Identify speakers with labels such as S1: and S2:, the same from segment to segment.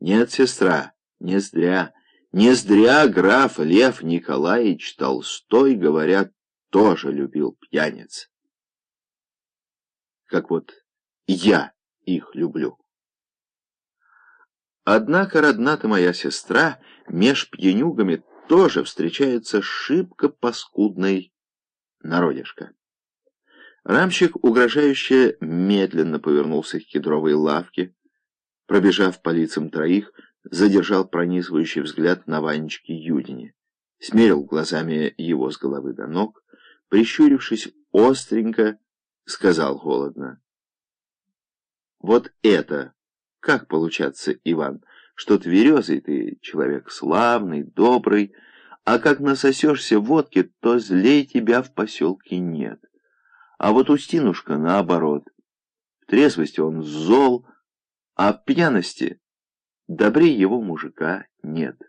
S1: Нет, сестра, не зря. Не зря граф Лев Николаевич Толстой, говорят, тоже любил пьяниц. Как вот я их люблю. Однако родна ты моя сестра, меж пьянюгами тоже встречается шибко паскудный народишко. Рамщик угрожающе медленно повернулся к кедровой лавке, пробежав по лицам троих, задержал пронизывающий взгляд на Ванечке Юдине, смерил глазами его с головы до ног, прищурившись остренько, сказал холодно. «Вот это! Как получаться, Иван, что тверезый ты, человек славный, добрый, а как насосешься водки, то злей тебя в поселке нет. А вот Устинушка наоборот. В трезвости он зол, а пьяности добрей его мужика нет.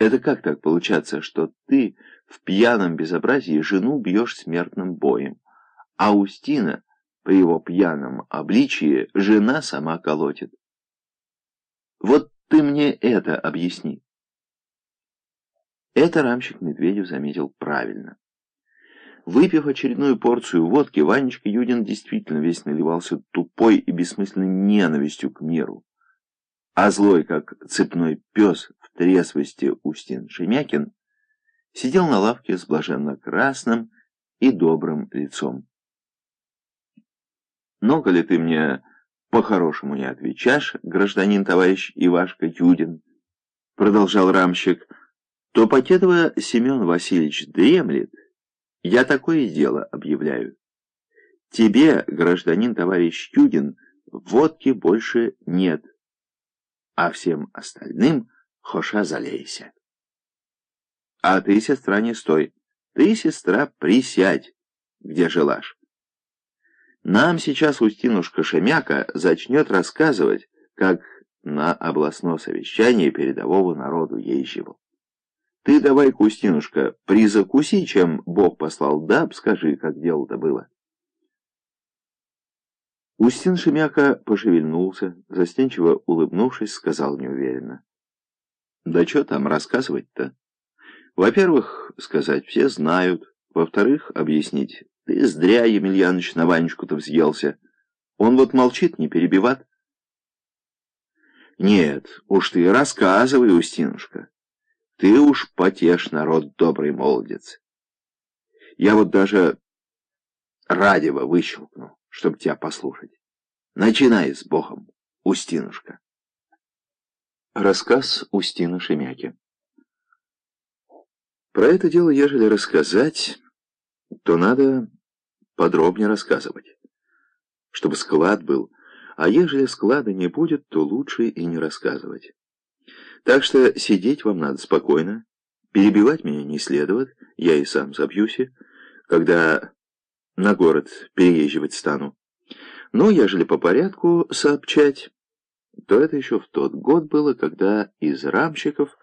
S1: Это как так получаться, что ты в пьяном безобразии жену бьешь смертным боем, а Устина при его пьяном обличии жена сама колотит? Вот ты мне это объясни. Это рамщик Медведев заметил правильно. Выпив очередную порцию водки, Ванечка Юдин действительно весь наливался тупой и бессмысленной ненавистью к миру. А злой, как цепной пес в трезвости Устин Шемякин, сидел на лавке с блаженно-красным и добрым лицом. «Много ли ты мне по-хорошему не отвечаешь, гражданин товарищ Ивашка Юдин?» Продолжал рамщик. «То Покедова Семен Васильевич дремлет». Я такое дело объявляю. Тебе, гражданин товарищ Юдин, водки больше нет, а всем остальным хоша залейся. А ты, сестра, не стой. Ты, сестра, присядь, где желаешь. Нам сейчас Устинушка Шемяка зачнет рассказывать, как на областное совещание передового народу езживал. Ты давай, Кустинушка, призакуси, чем Бог послал, да, скажи, как дело-то было. Устин Шемяка пошевельнулся, застенчиво улыбнувшись, сказал неуверенно. Да что там рассказывать-то? Во-первых, сказать все знают. Во-вторых, объяснить. Ты зря, Емельяныч, на Ванечку-то взъелся. Он вот молчит, не перебиват. Нет, уж ты рассказывай, Устинушка. Ты уж потешь, народ добрый молодец. Я вот даже радио выщелкну, чтобы тебя послушать. Начинай с Богом, Устинушка. Рассказ Устина Шемяки. Про это дело, ежели рассказать, то надо подробнее рассказывать, чтобы склад был, а ежели склада не будет, то лучше и не рассказывать. Так что сидеть вам надо спокойно, перебивать меня не следует, я и сам забьюсь, когда на город переезживать стану. Но ежели по порядку сообщать, то это еще в тот год было, когда из рамщиков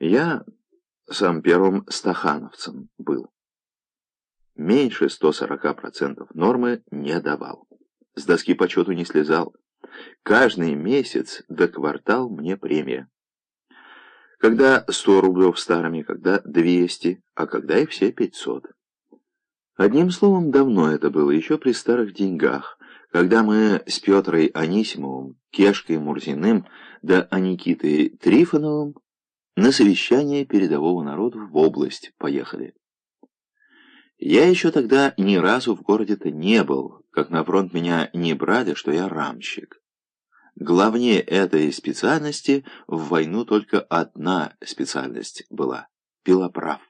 S1: я сам первым стахановцем был. Меньше 140% нормы не давал. С доски почету не слезал. Каждый месяц до квартал мне премия. Когда сто рублев старыми, когда двести, а когда и все пятьсот. Одним словом, давно это было, еще при старых деньгах, когда мы с Петрой Анисимовым, Кешкой Мурзиным да Аникитой Трифоновым на совещание передового народа в область поехали. Я еще тогда ни разу в городе-то не был, как на фронт меня не брали, что я рамщик. Главнее этой специальности в войну только одна специальность была – пилоправ.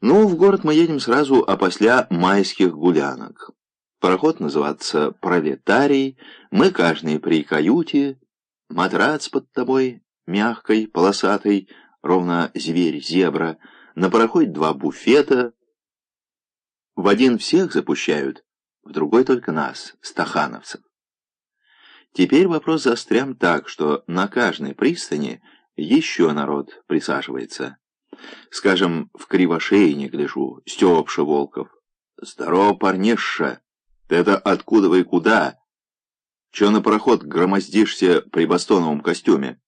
S1: Ну, в город мы едем сразу опосля майских гулянок. Пароход называется «Пролетарий», мы каждый при каюте, матрац под тобой, мягкой, полосатой, ровно зверь-зебра, на пароходе два буфета. В один всех запущают, в другой только нас, стахановцев. Теперь вопрос застрям так, что на каждой пристани еще народ присаживается. Скажем, в кривошейне гляжу, Степша Волков. Здорово, парниша! Ты это откуда вы и куда? Че на пароход громоздишься при бастоновом костюме?